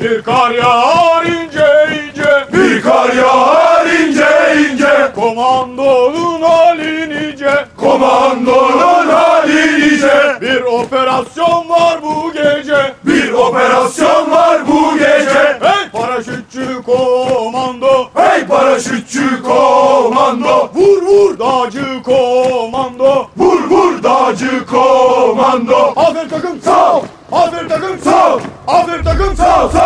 Bir kar yağar ince ince. Bir kar yağar ince ince. Komandonun hali nice. Komandonun hali nice. Bir operasyon var bu gece. Bir operasyon var bu gece. Hey! Paraşütçü komando. Hey paraşütçü komando. Vur vur dağcı komando. Vur vur dağcı komando. Aferin takım Sağ. Aferin takım. Sağ. Aferin takım sağ sağ